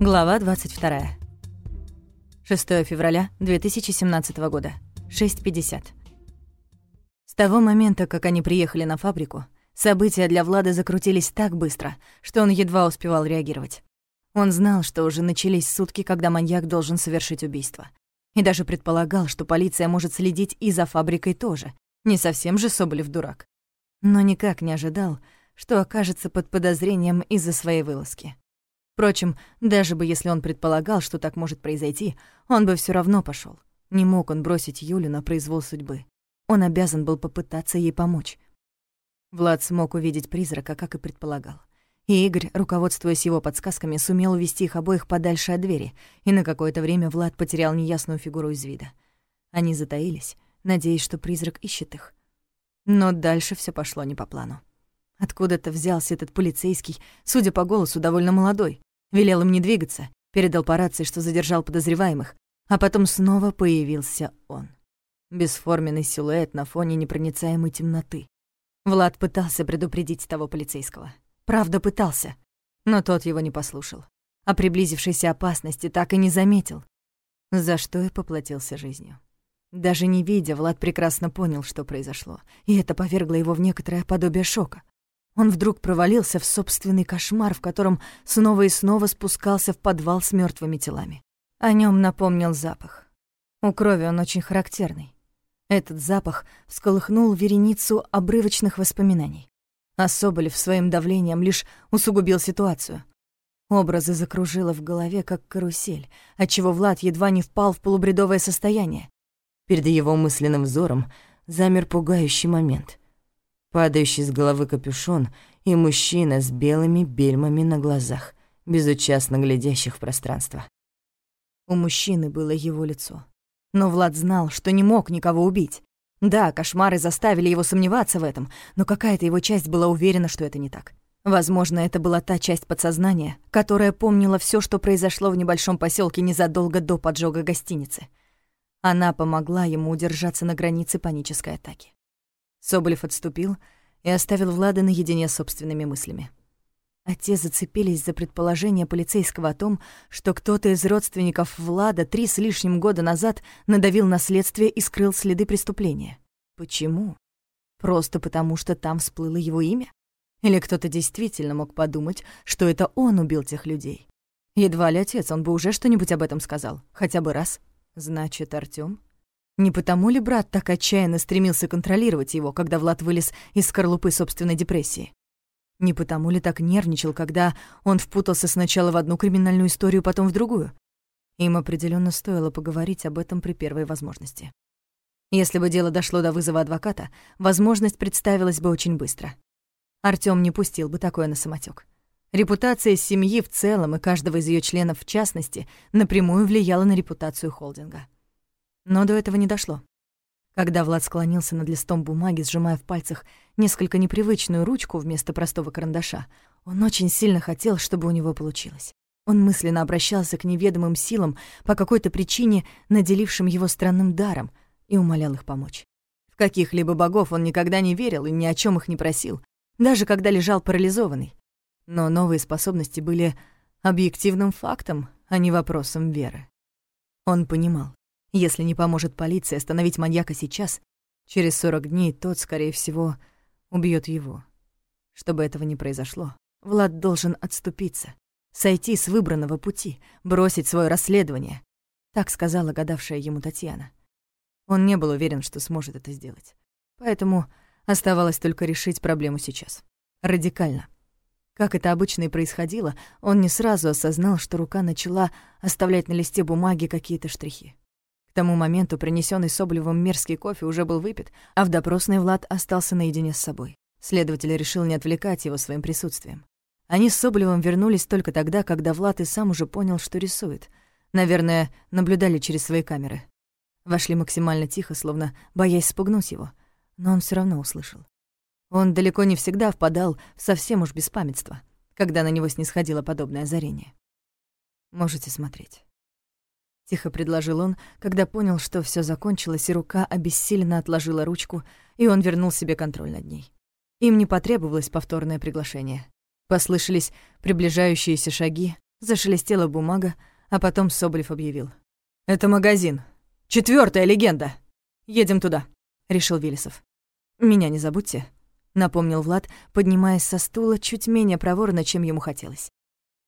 Глава 22. 6 февраля 2017 года. 6.50. С того момента, как они приехали на фабрику, события для Влада закрутились так быстро, что он едва успевал реагировать. Он знал, что уже начались сутки, когда маньяк должен совершить убийство. И даже предполагал, что полиция может следить и за фабрикой тоже. Не совсем же Соболев дурак. Но никак не ожидал, что окажется под подозрением из-за своей вылазки. Впрочем, даже бы если он предполагал, что так может произойти, он бы все равно пошел. Не мог он бросить Юлю на произвол судьбы. Он обязан был попытаться ей помочь. Влад смог увидеть призрака, как и предполагал. И Игорь, руководствуясь его подсказками, сумел увести их обоих подальше от двери, и на какое-то время Влад потерял неясную фигуру из вида. Они затаились, надеясь, что призрак ищет их. Но дальше все пошло не по плану. Откуда-то взялся этот полицейский, судя по голосу, довольно молодой. Велел им не двигаться, передал по рации, что задержал подозреваемых, а потом снова появился он. Бесформенный силуэт на фоне непроницаемой темноты. Влад пытался предупредить того полицейского. Правда, пытался, но тот его не послушал. А приблизившейся опасности так и не заметил, за что и поплатился жизнью. Даже не видя, Влад прекрасно понял, что произошло, и это повергло его в некоторое подобие шока. Он вдруг провалился в собственный кошмар, в котором снова и снова спускался в подвал с мертвыми телами. О нем напомнил запах. У крови он очень характерный. Этот запах всколыхнул вереницу обрывочных воспоминаний. А Соболев своим давлением лишь усугубил ситуацию. Образы закружило в голове, как карусель, отчего Влад едва не впал в полубредовое состояние. Перед его мысленным взором замер пугающий момент — падающий с головы капюшон и мужчина с белыми бельмами на глазах, безучастно глядящих в пространство. У мужчины было его лицо. Но Влад знал, что не мог никого убить. Да, кошмары заставили его сомневаться в этом, но какая-то его часть была уверена, что это не так. Возможно, это была та часть подсознания, которая помнила все, что произошло в небольшом поселке незадолго до поджога гостиницы. Она помогла ему удержаться на границе панической атаки. Соболев отступил и оставил Влада наедине с собственными мыслями. А те зацепились за предположение полицейского о том, что кто-то из родственников Влада три с лишним года назад надавил на следствие и скрыл следы преступления. Почему? Просто потому, что там всплыло его имя? Или кто-то действительно мог подумать, что это он убил тех людей? Едва ли отец, он бы уже что-нибудь об этом сказал, хотя бы раз. Значит, Артём не потому ли брат так отчаянно стремился контролировать его, когда Влад вылез из скорлупы собственной депрессии? Не потому ли так нервничал, когда он впутался сначала в одну криминальную историю, потом в другую? Им определенно стоило поговорить об этом при первой возможности. Если бы дело дошло до вызова адвоката, возможность представилась бы очень быстро. Артём не пустил бы такое на самотек. Репутация семьи в целом и каждого из ее членов в частности напрямую влияла на репутацию холдинга. Но до этого не дошло. Когда Влад склонился над листом бумаги, сжимая в пальцах несколько непривычную ручку вместо простого карандаша, он очень сильно хотел, чтобы у него получилось. Он мысленно обращался к неведомым силам, по какой-то причине наделившим его странным даром, и умолял их помочь. В каких-либо богов он никогда не верил и ни о чем их не просил, даже когда лежал парализованный. Но новые способности были объективным фактом, а не вопросом веры. Он понимал, если не поможет полиция остановить маньяка сейчас, через 40 дней тот, скорее всего, убьет его. Чтобы этого не произошло, Влад должен отступиться, сойти с выбранного пути, бросить свое расследование. Так сказала гадавшая ему Татьяна. Он не был уверен, что сможет это сделать. Поэтому оставалось только решить проблему сейчас. Радикально. Как это обычно и происходило, он не сразу осознал, что рука начала оставлять на листе бумаги какие-то штрихи. К тому моменту принесенный Соболевым мерзкий кофе уже был выпит, а в допросной Влад остался наедине с собой. Следователь решил не отвлекать его своим присутствием. Они с Соболевым вернулись только тогда, когда Влад и сам уже понял, что рисует. Наверное, наблюдали через свои камеры. Вошли максимально тихо, словно боясь спугнуть его, но он все равно услышал. Он далеко не всегда впадал в совсем уж беспамятство, когда на него снисходило подобное озарение. Можете смотреть. — тихо предложил он, когда понял, что все закончилось, и рука обессиленно отложила ручку, и он вернул себе контроль над ней. Им не потребовалось повторное приглашение. Послышались приближающиеся шаги, Зашелестела бумага, а потом Соболев объявил. «Это магазин. Четвертая легенда. Едем туда», — решил Велесов. «Меня не забудьте», — напомнил Влад, поднимаясь со стула чуть менее проворно, чем ему хотелось.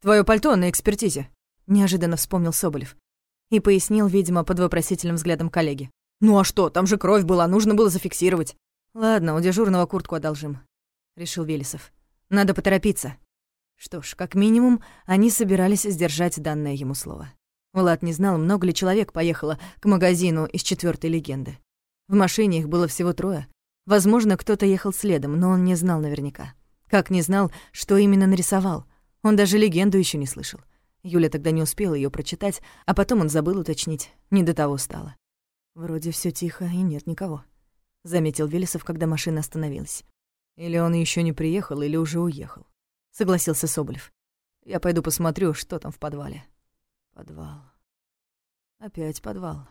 «Твоё пальто на экспертизе», — неожиданно вспомнил Соболев. И пояснил, видимо, под вопросительным взглядом коллеги. «Ну а что, там же кровь была, нужно было зафиксировать». «Ладно, у дежурного куртку одолжим», — решил Велесов. «Надо поторопиться». Что ж, как минимум, они собирались сдержать данное ему слово. Влад не знал, много ли человек поехало к магазину из четвертой легенды. В машине их было всего трое. Возможно, кто-то ехал следом, но он не знал наверняка. Как не знал, что именно нарисовал. Он даже легенду еще не слышал. Юля тогда не успела ее прочитать, а потом он забыл уточнить. Не до того стало. Вроде все тихо и нет никого, заметил Велесов, когда машина остановилась. Или он еще не приехал, или уже уехал, согласился Соболев. Я пойду посмотрю, что там в подвале. Подвал. Опять подвал.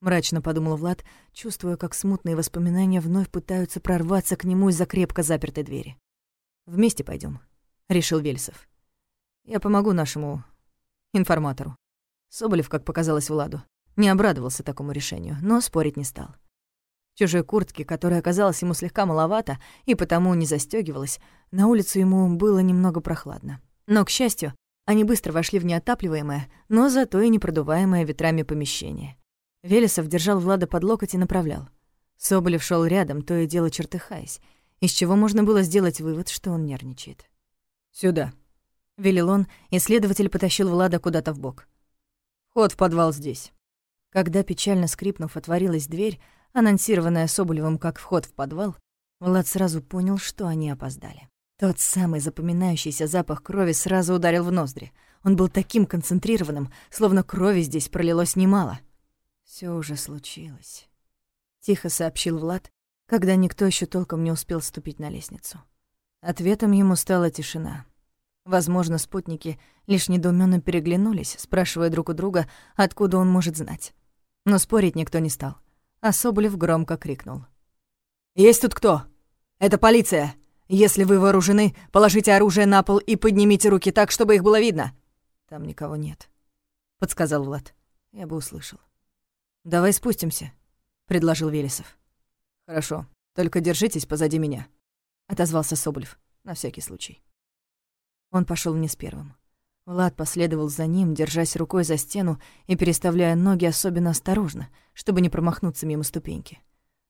Мрачно подумал Влад, чувствуя, как смутные воспоминания вновь пытаются прорваться к нему из-за крепко запертой двери. «Вместе пойдем, решил Вельсов. «Я помогу нашему информатору». Соболев, как показалось Владу, не обрадовался такому решению, но спорить не стал. Чужой куртке, которая оказалась ему слегка маловато и потому не застёгивалась, на улицу ему было немного прохладно. Но, к счастью, они быстро вошли в неотапливаемое, но зато и непродуваемое ветрами помещение. Велесов держал Влада под локоть и направлял. Соболев шел рядом, то и дело чертыхаясь, из чего можно было сделать вывод, что он нервничает. «Сюда», — велел он, и следователь потащил Влада куда-то в бок. «Вход в подвал здесь». Когда, печально скрипнув, отворилась дверь, анонсированная Соболевым как вход в подвал, Влад сразу понял, что они опоздали. Тот самый запоминающийся запах крови сразу ударил в ноздри. Он был таким концентрированным, словно крови здесь пролилось немало. Все уже случилось», — тихо сообщил Влад, когда никто еще толком не успел ступить на лестницу. Ответом ему стала тишина. Возможно, спутники лишь недоуменно переглянулись, спрашивая друг у друга, откуда он может знать. Но спорить никто не стал, а Соболев громко крикнул. «Есть тут кто? Это полиция!» Если вы вооружены, положите оружие на пол и поднимите руки так, чтобы их было видно». «Там никого нет», — подсказал Влад. Я бы услышал. «Давай спустимся», — предложил Велесов. «Хорошо, только держитесь позади меня», — отозвался Соболев, на всякий случай. Он пошел вниз первым. Влад последовал за ним, держась рукой за стену и переставляя ноги особенно осторожно, чтобы не промахнуться мимо ступеньки.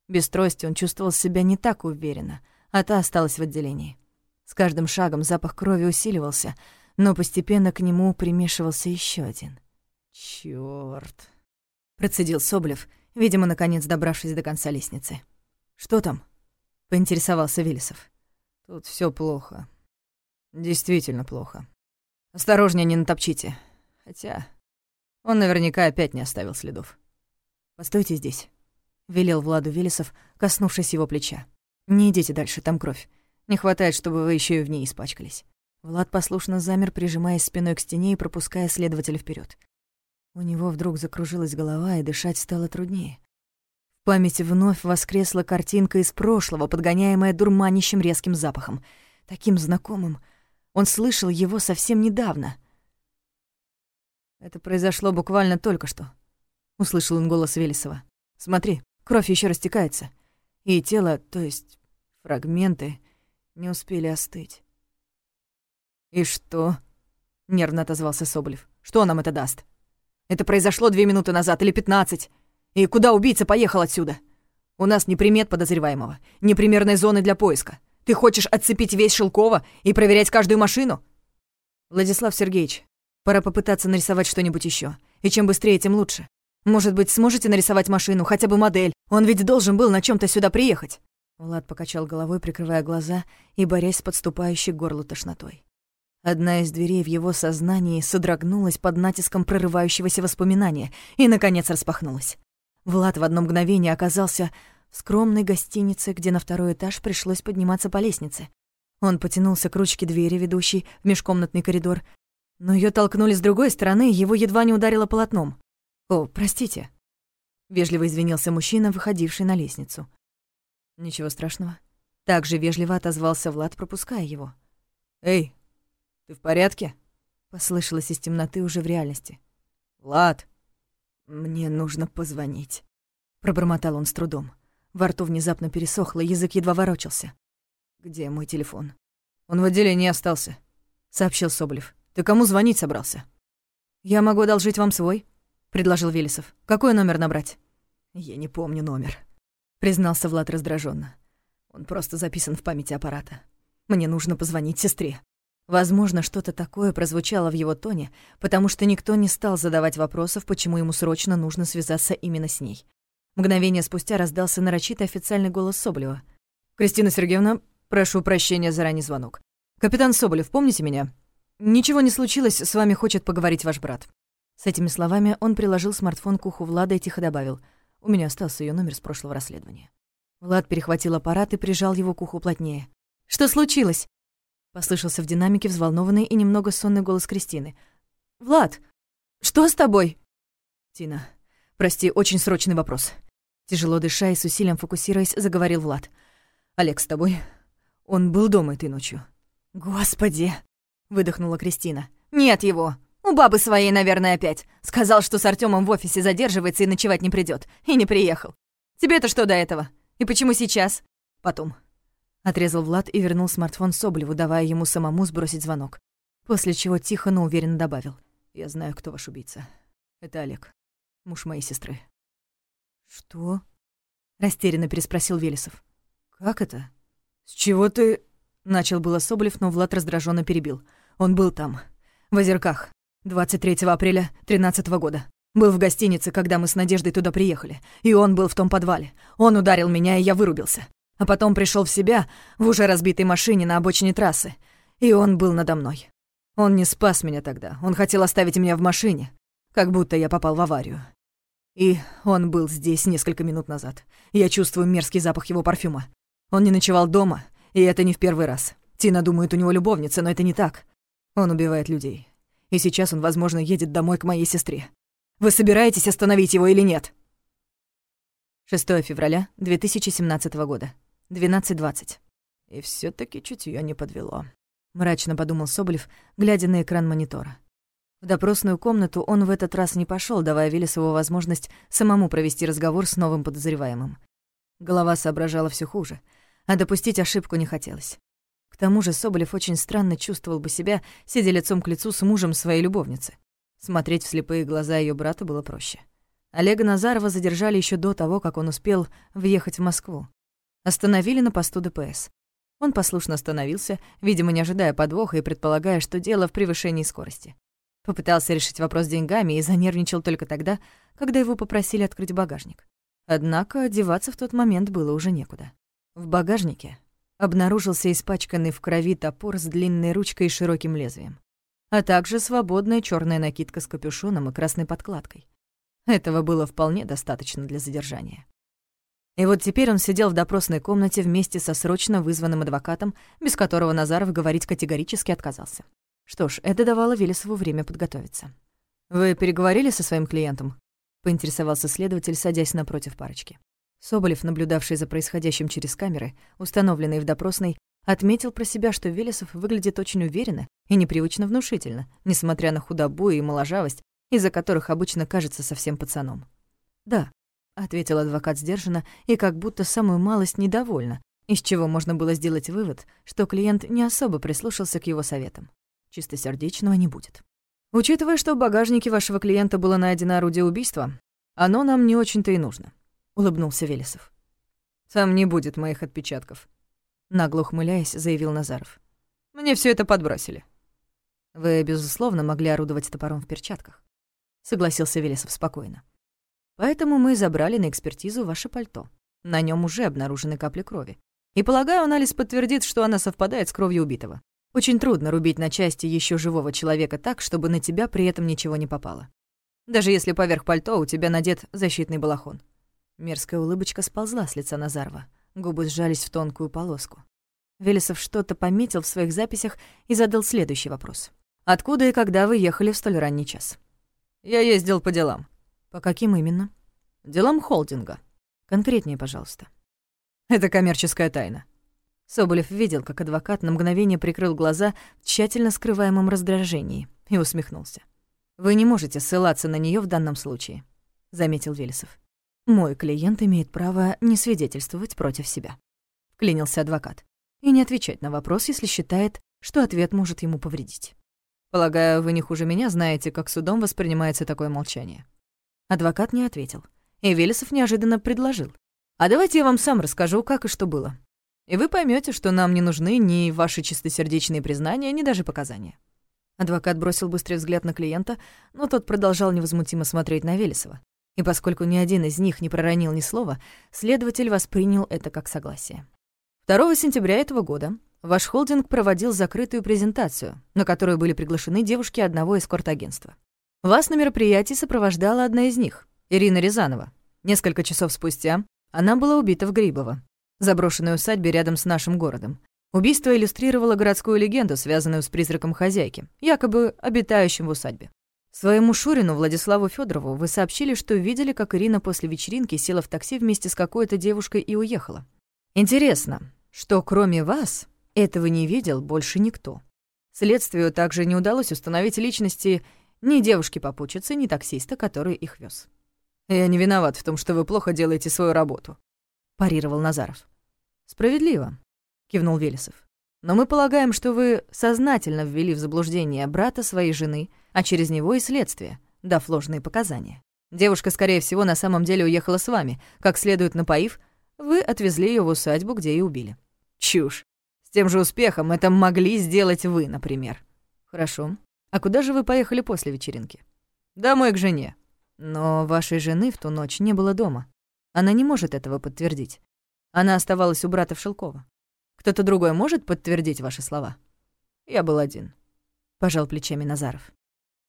Без трости он чувствовал себя не так уверенно — а та осталась в отделении. С каждым шагом запах крови усиливался, но постепенно к нему примешивался еще один. «Чёрт!» — процедил Соблев, видимо, наконец добравшись до конца лестницы. «Что там?» — поинтересовался Велесов. «Тут все плохо. Действительно плохо. Осторожнее не натопчите. Хотя он наверняка опять не оставил следов. Постойте здесь», — велел Владу Велесов, коснувшись его плеча. «Не идите дальше, там кровь. Не хватает, чтобы вы еще и в ней испачкались». Влад послушно замер, прижимаясь спиной к стене и пропуская следователя вперед. У него вдруг закружилась голова, и дышать стало труднее. В памяти вновь воскресла картинка из прошлого, подгоняемая дурманящим резким запахом. Таким знакомым. Он слышал его совсем недавно. «Это произошло буквально только что», — услышал он голос Велесова. «Смотри, кровь еще растекается и тело, то есть фрагменты, не успели остыть. «И что?» — нервно отозвался Соболев. «Что нам это даст? Это произошло две минуты назад или пятнадцать. И куда убийца поехал отсюда? У нас ни примет подозреваемого, ни примерной зоны для поиска. Ты хочешь отцепить весь Шелкова и проверять каждую машину?» «Владислав Сергеевич, пора попытаться нарисовать что-нибудь еще. И чем быстрее, тем лучше. Может быть, сможете нарисовать машину, хотя бы модель? Он ведь должен был на чем то сюда приехать». Влад покачал головой, прикрывая глаза и борясь с подступающей к тошнотой. Одна из дверей в его сознании содрогнулась под натиском прорывающегося воспоминания и, наконец, распахнулась. Влад в одно мгновение оказался скромной гостинице, где на второй этаж пришлось подниматься по лестнице. Он потянулся к ручке двери, ведущей в межкомнатный коридор, но ее толкнули с другой стороны, его едва не ударило полотном. «О, простите», — вежливо извинился мужчина, выходивший на лестницу. «Ничего страшного». Так же вежливо отозвался Влад, пропуская его. «Эй, ты в порядке?» Послышалось из темноты уже в реальности. «Влад!» «Мне нужно позвонить», — пробормотал он с трудом. Во рту внезапно пересохло, язык едва ворочался. «Где мой телефон?» «Он в отделении остался», — сообщил Соболев. «Ты кому звонить собрался?» «Я могу одолжить вам свой», — предложил Велесов. «Какой номер набрать?» «Я не помню номер», — признался Влад раздраженно. «Он просто записан в памяти аппарата. Мне нужно позвонить сестре». Возможно, что-то такое прозвучало в его тоне, потому что никто не стал задавать вопросов, почему ему срочно нужно связаться именно с ней. Мгновение спустя раздался нарочитый официальный голос Соболева. «Кристина Сергеевна, прошу прощения за ранний звонок. Капитан Соболев, помните меня? Ничего не случилось, с вами хочет поговорить ваш брат». С этими словами он приложил смартфон к уху Влада и тихо добавил. «У меня остался ее номер с прошлого расследования». Влад перехватил аппарат и прижал его к уху плотнее. «Что случилось?» Послышался в динамике взволнованный и немного сонный голос Кристины. «Влад, что с тобой?» «Тина, прости, очень срочный вопрос». Тяжело дыша и с усилием фокусируясь, заговорил Влад. «Олег с тобой? Он был дома этой ночью?» «Господи!» — выдохнула Кристина. «Нет его! У бабы своей, наверное, опять. Сказал, что с Артемом в офисе задерживается и ночевать не придет. И не приехал. Тебе-то что до этого? И почему сейчас?» «Потом. Отрезал Влад и вернул смартфон Соболеву, давая ему самому сбросить звонок. После чего тихо, но уверенно добавил. «Я знаю, кто ваш убийца. Это Олег, муж моей сестры». «Что?» — растерянно переспросил Велесов. «Как это? С чего ты...» — начал было Соболев, но Влад раздраженно перебил. «Он был там, в Озерках, 23 апреля 13 года. Был в гостинице, когда мы с Надеждой туда приехали. И он был в том подвале. Он ударил меня, и я вырубился а потом пришел в себя в уже разбитой машине на обочине трассы, и он был надо мной. Он не спас меня тогда, он хотел оставить меня в машине, как будто я попал в аварию. И он был здесь несколько минут назад. Я чувствую мерзкий запах его парфюма. Он не ночевал дома, и это не в первый раз. Тина думает, у него любовница, но это не так. Он убивает людей. И сейчас он, возможно, едет домой к моей сестре. Вы собираетесь остановить его или нет? 6 февраля 2017 года. 12.20. И все таки чутье не подвело. Мрачно подумал Соболев, глядя на экран монитора. В допросную комнату он в этот раз не пошел, давая Велесову возможность самому провести разговор с новым подозреваемым. Голова соображала все хуже, а допустить ошибку не хотелось. К тому же Соболев очень странно чувствовал бы себя, сидя лицом к лицу с мужем своей любовницы. Смотреть в слепые глаза ее брата было проще. Олега Назарова задержали еще до того, как он успел въехать в Москву. Остановили на посту ДПС. Он послушно остановился, видимо, не ожидая подвоха и предполагая, что дело в превышении скорости. Попытался решить вопрос деньгами и занервничал только тогда, когда его попросили открыть багажник. Однако одеваться в тот момент было уже некуда. В багажнике обнаружился испачканный в крови топор с длинной ручкой и широким лезвием, а также свободная черная накидка с капюшоном и красной подкладкой. Этого было вполне достаточно для задержания. И вот теперь он сидел в допросной комнате вместе со срочно вызванным адвокатом, без которого Назаров говорить категорически отказался. Что ж, это давало Велесову время подготовиться. «Вы переговорили со своим клиентом?» — поинтересовался следователь, садясь напротив парочки. Соболев, наблюдавший за происходящим через камеры, установленные в допросной, отметил про себя, что Велесов выглядит очень уверенно и непривычно внушительно, несмотря на худобу и моложавость, из-за которых обычно кажется совсем пацаном. «Да», — ответил адвокат сдержанно и как будто самую малость недовольна, из чего можно было сделать вывод, что клиент не особо прислушался к его советам. Чистосердечного не будет. «Учитывая, что в багажнике вашего клиента было найдено орудие убийства, оно нам не очень-то и нужно», — улыбнулся Велесов. «Там не будет моих отпечатков», — нагло ухмыляясь, заявил Назаров. «Мне все это подбросили». «Вы, безусловно, могли орудовать топором в перчатках», — согласился Велесов спокойно. Поэтому мы забрали на экспертизу ваше пальто. На нем уже обнаружены капли крови. И, полагаю, анализ подтвердит, что она совпадает с кровью убитого. Очень трудно рубить на части еще живого человека так, чтобы на тебя при этом ничего не попало. Даже если поверх пальто у тебя надет защитный балахон. Мерзкая улыбочка сползла с лица Назарова. Губы сжались в тонкую полоску. Велесов что-то пометил в своих записях и задал следующий вопрос. «Откуда и когда вы ехали в столь ранний час?» «Я ездил по делам», «По каким именно?» «Делам холдинга». «Конкретнее, пожалуйста». «Это коммерческая тайна». Соболев видел, как адвокат на мгновение прикрыл глаза в тщательно скрываемом раздражении и усмехнулся. «Вы не можете ссылаться на нее в данном случае», — заметил Велесов. «Мой клиент имеет право не свидетельствовать против себя», — вклинился адвокат, «и не отвечать на вопрос, если считает, что ответ может ему повредить. Полагаю, вы не хуже меня знаете, как судом воспринимается такое молчание». Адвокат не ответил, и Велесов неожиданно предложил. «А давайте я вам сам расскажу, как и что было. И вы поймете, что нам не нужны ни ваши чистосердечные признания, ни даже показания». Адвокат бросил быстрый взгляд на клиента, но тот продолжал невозмутимо смотреть на Велесова. И поскольку ни один из них не проронил ни слова, следователь воспринял это как согласие. 2 сентября этого года ваш холдинг проводил закрытую презентацию, на которую были приглашены девушки одного эскорт-агентства. Вас на мероприятии сопровождала одна из них, Ирина Рязанова. Несколько часов спустя она была убита в Грибово, заброшенной усадьбе рядом с нашим городом. Убийство иллюстрировало городскую легенду, связанную с призраком хозяйки, якобы обитающим в усадьбе. Своему Шурину Владиславу Федорову вы сообщили, что видели, как Ирина после вечеринки села в такси вместе с какой-то девушкой и уехала. Интересно, что кроме вас этого не видел больше никто. Следствию также не удалось установить личности ни девушки-попутчицы, ни таксиста, который их вез. «Я не виноват в том, что вы плохо делаете свою работу», — парировал Назаров. «Справедливо», — кивнул Велесов. «Но мы полагаем, что вы сознательно ввели в заблуждение брата своей жены, а через него и следствие, дав ложные показания. Девушка, скорее всего, на самом деле уехала с вами. Как следует напоив, вы отвезли ее в усадьбу, где и убили». «Чушь. С тем же успехом это могли сделать вы, например». «Хорошо. А куда же вы поехали после вечеринки?» «Домой к жене». «Но вашей жены в ту ночь не было дома. Она не может этого подтвердить. Она оставалась у брата в Шелково. Кто-то другой может подтвердить ваши слова?» «Я был один», — пожал плечами Назаров.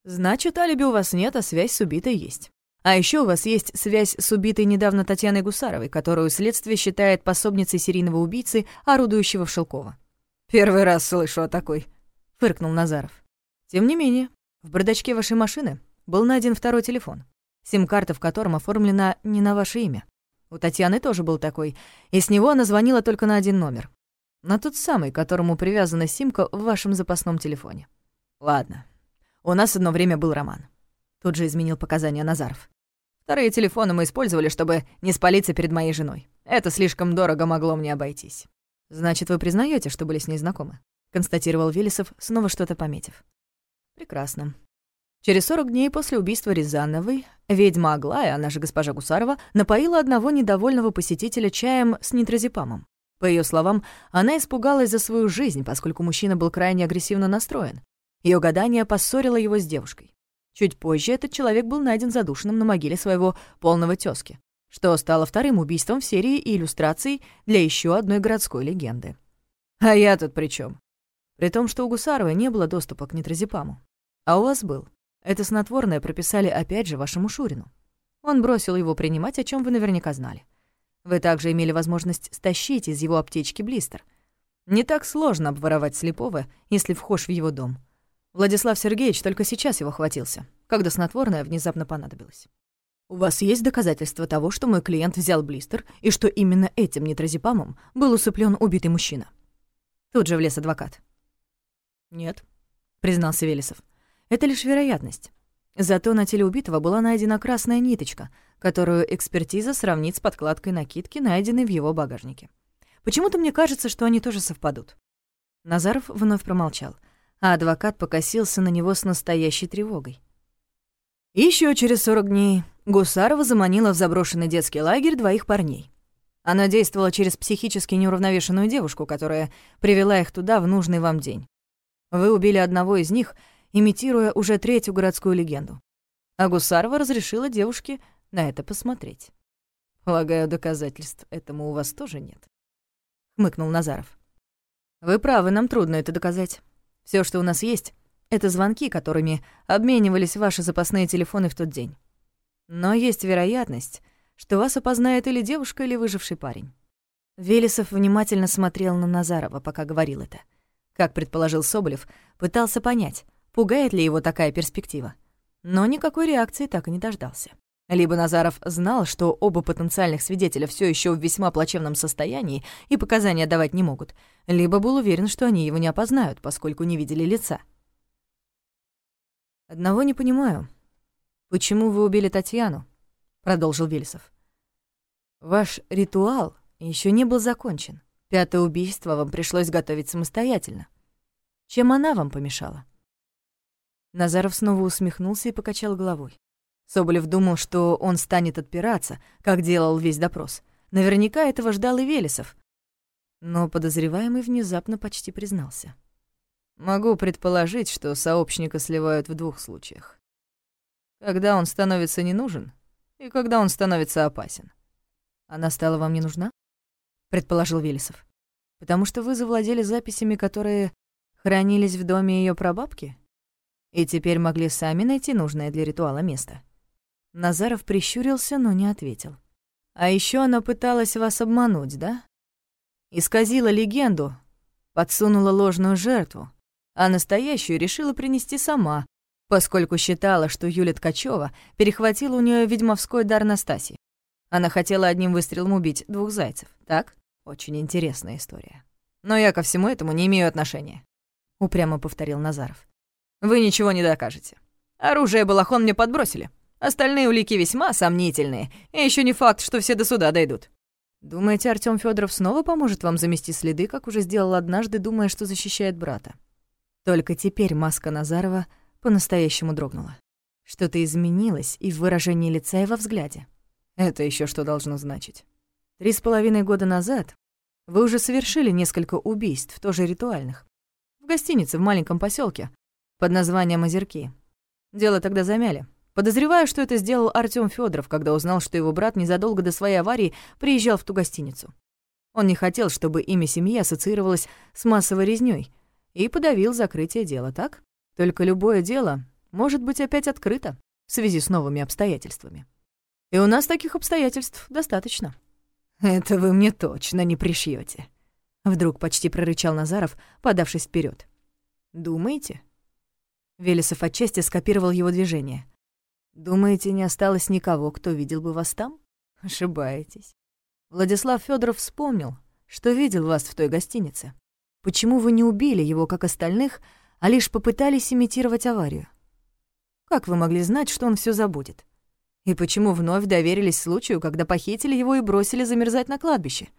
«Значит, алиби у вас нет, а связь с убитой есть. А еще у вас есть связь с убитой недавно Татьяной Гусаровой, которую следствие считает пособницей серийного убийцы, орудующего в Шелково. «Первый раз слышу о такой», — фыркнул Назаров. «Тем не менее, в бардачке вашей машины был найден второй телефон, сим-карта в котором оформлена не на ваше имя. У Татьяны тоже был такой, и с него она звонила только на один номер. На тот самый, к которому привязана симка в вашем запасном телефоне. Ладно. У нас одно время был роман. Тут же изменил показания Назаров. Вторые телефоны мы использовали, чтобы не спалиться перед моей женой. Это слишком дорого могло мне обойтись. Значит, вы признаете, что были с ней знакомы? констатировал Велесов, снова что-то пометив. Прекрасно. Через 40 дней после убийства Рязановой ведьма Аглая, она же госпожа Гусарова, напоила одного недовольного посетителя чаем с нитрозепамом. По ее словам, она испугалась за свою жизнь, поскольку мужчина был крайне агрессивно настроен. Ее гадание поссорило его с девушкой. Чуть позже этот человек был найден задушенным на могиле своего полного тезки, что стало вторым убийством в серии и иллюстрацией для еще одной городской легенды. А я тут при чем? При том, что у Гусаровой не было доступа к нитрозепаму. А у вас был. Это снотворное прописали опять же вашему Шурину. Он бросил его принимать, о чем вы наверняка знали. Вы также имели возможность стащить из его аптечки блистер. Не так сложно обворовать слепого, если вхож в его дом. Владислав Сергеевич только сейчас его хватился, когда снотворное внезапно понадобилось. У вас есть доказательства того, что мой клиент взял блистер и что именно этим нитрозепамом был усыплен убитый мужчина? Тут же влез адвокат. Нет, признался Велесов. Это лишь вероятность. Зато на теле убитого была найдена красная ниточка, которую экспертиза сравнит с подкладкой накидки, найденной в его багажнике. Почему-то мне кажется, что они тоже совпадут. Назаров вновь промолчал, а адвокат покосился на него с настоящей тревогой. Еще через 40 дней Гусарова заманила в заброшенный детский лагерь двоих парней. Она действовала через психически неуравновешенную девушку, которая привела их туда в нужный вам день. Вы убили одного из них — имитируя уже третью городскую легенду. А Гусарова разрешила девушке на это посмотреть. «Полагаю, доказательств этому у вас тоже нет», — хмыкнул Назаров. «Вы правы, нам трудно это доказать. Все, что у нас есть, — это звонки, которыми обменивались ваши запасные телефоны в тот день. Но есть вероятность, что вас опознает или девушка, или выживший парень». Велесов внимательно смотрел на Назарова, пока говорил это. Как предположил Соболев, пытался понять, пугает ли его такая перспектива. Но никакой реакции так и не дождался. Либо Назаров знал, что оба потенциальных свидетеля все еще в весьма плачевном состоянии и показания давать не могут, либо был уверен, что они его не опознают, поскольку не видели лица. «Одного не понимаю. Почему вы убили Татьяну?» — продолжил Вильсов. «Ваш ритуал еще не был закончен. Пятое убийство вам пришлось готовить самостоятельно. Чем она вам помешала?» Назаров снова усмехнулся и покачал головой. Соболев думал, что он станет отпираться, как делал весь допрос. Наверняка этого ждал и Велесов. Но подозреваемый внезапно почти признался. Могу предположить, что сообщника сливают в двух случаях. Когда он становится не нужен и когда он становится опасен. Она стала вам не нужна? Предположил Велесов. Потому что вы завладели записями, которые хранились в доме ее прабабки? И теперь могли сами найти нужное для ритуала место. Назаров прищурился, но не ответил. А еще она пыталась вас обмануть, да? Исказила легенду, подсунула ложную жертву, а настоящую решила принести сама, поскольку считала, что Юля Ткачева перехватила у нее ведьмовской дар Настасьи. Она хотела одним выстрелом убить двух зайцев, так? Очень интересная история. Но я ко всему этому не имею отношения, упрямо повторил Назаров. Вы ничего не докажете. Оружие балахон мне подбросили. Остальные улики весьма сомнительные, и еще не факт, что все до суда дойдут. Думаете, Артём Федоров снова поможет вам замести следы, как уже сделал однажды, думая, что защищает брата? Только теперь маска Назарова по-настоящему дрогнула. Что-то изменилось и в выражении лица, и во взгляде. Это еще что должно значить? Три с половиной года назад вы уже совершили несколько убийств, тоже ритуальных. В гостинице в маленьком поселке под названием Озерки. Дело тогда замяли. Подозреваю, что это сделал Артём Федоров, когда узнал, что его брат незадолго до своей аварии приезжал в ту гостиницу. Он не хотел, чтобы имя семьи ассоциировалось с массовой резнёй, и подавил закрытие дела, так? Только любое дело может быть опять открыто в связи с новыми обстоятельствами. И у нас таких обстоятельств достаточно. Это вы мне точно не пришьёте. Вдруг почти прорычал Назаров, подавшись вперед. Думаете? Велесов отчасти скопировал его движение. Думаете, не осталось никого, кто видел бы вас там? Ошибаетесь. Владислав Федоров вспомнил, что видел вас в той гостинице. Почему вы не убили его, как остальных, а лишь попытались имитировать аварию? Как вы могли знать, что он все забудет? И почему вновь доверились случаю, когда похитили его и бросили замерзать на кладбище?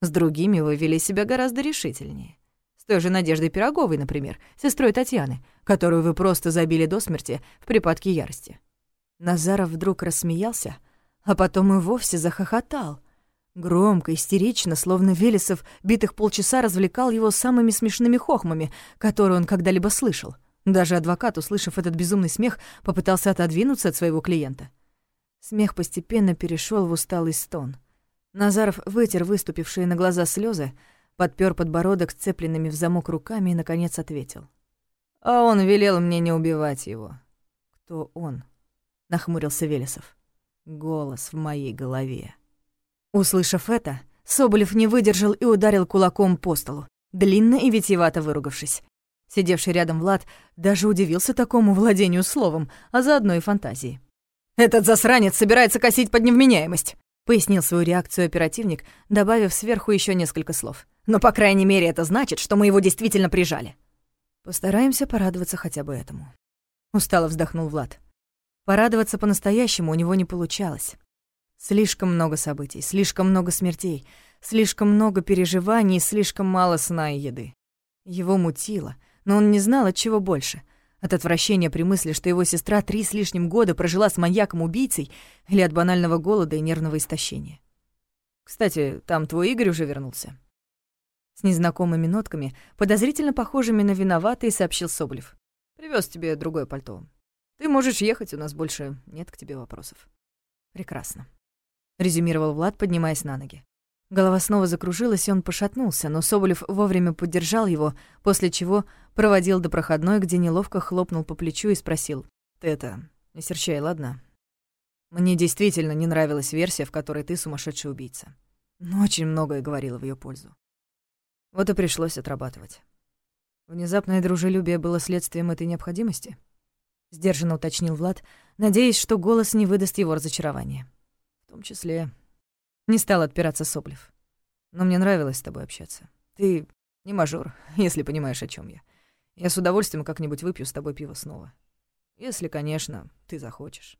С другими вы вели себя гораздо решительнее. Той же Надеждой Пироговой, например, сестрой Татьяны, которую вы просто забили до смерти в припадке ярости. Назаров вдруг рассмеялся, а потом и вовсе захохотал. Громко, истерично, словно Велесов битых полчаса развлекал его самыми смешными хохмами, которые он когда-либо слышал. Даже адвокат, услышав этот безумный смех, попытался отодвинуться от своего клиента. Смех постепенно перешел в усталый стон. Назаров вытер выступившие на глаза слезы, подпер подбородок сцепленными в замок руками и, наконец, ответил. «А он велел мне не убивать его». «Кто он?» — нахмурился Велесов. «Голос в моей голове». Услышав это, Соболев не выдержал и ударил кулаком по столу, длинно и витиевато выругавшись. Сидевший рядом Влад даже удивился такому владению словом, а заодно и фантазией. «Этот засранец собирается косить под невменяемость», — пояснил свою реакцию оперативник, добавив сверху еще несколько слов. «Но, по крайней мере, это значит, что мы его действительно прижали». «Постараемся порадоваться хотя бы этому», — устало вздохнул Влад. Порадоваться по-настоящему у него не получалось. Слишком много событий, слишком много смертей, слишком много переживаний, слишком мало сна и еды. Его мутило, но он не знал, от чего больше. От отвращения при мысли, что его сестра три с лишним года прожила с маньяком-убийцей, или от банального голода и нервного истощения. «Кстати, там твой Игорь уже вернулся». С незнакомыми нотками, подозрительно похожими на виноватые, сообщил Соболев. Привез тебе другое пальто. Ты можешь ехать, у нас больше нет к тебе вопросов. Прекрасно. Резюмировал Влад, поднимаясь на ноги. Голова снова закружилась, и он пошатнулся, но Соболев вовремя поддержал его, после чего проводил до проходной, где неловко хлопнул по плечу и спросил. «Ты это, не серчай, ладно? Мне действительно не нравилась версия, в которой ты сумасшедший убийца. Но очень многое говорило в ее пользу. Вот и пришлось отрабатывать. Внезапное дружелюбие было следствием этой необходимости?» — сдержанно уточнил Влад, надеясь, что голос не выдаст его разочарования. «В том числе...» Не стал отпираться Соплев. «Но мне нравилось с тобой общаться. Ты не мажор, если понимаешь, о чем я. Я с удовольствием как-нибудь выпью с тобой пиво снова. Если, конечно, ты захочешь.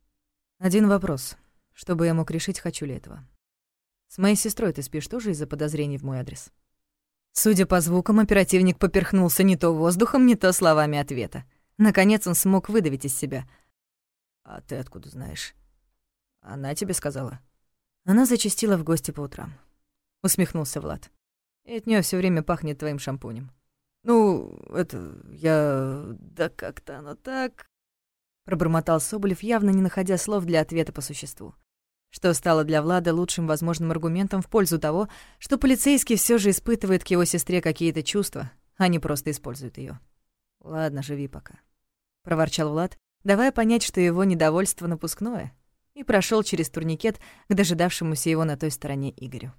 Один вопрос. Чтобы я мог решить, хочу ли этого. С моей сестрой ты спишь тоже из-за подозрений в мой адрес? Судя по звукам, оперативник поперхнулся не то воздухом, не то словами ответа. Наконец он смог выдавить из себя. «А ты откуда знаешь? Она тебе сказала?» Она зачастила в гости по утрам. Усмехнулся Влад. И от нее все время пахнет твоим шампунем. «Ну, это... я... да как-то оно так...» Пробормотал Соболев, явно не находя слов для ответа по существу. Что стало для Влада лучшим возможным аргументом в пользу того, что полицейский все же испытывает к его сестре какие-то чувства, а не просто использует ее. «Ладно, живи пока», — проворчал Влад, давая понять, что его недовольство напускное, и прошел через турникет к дожидавшемуся его на той стороне Игорю.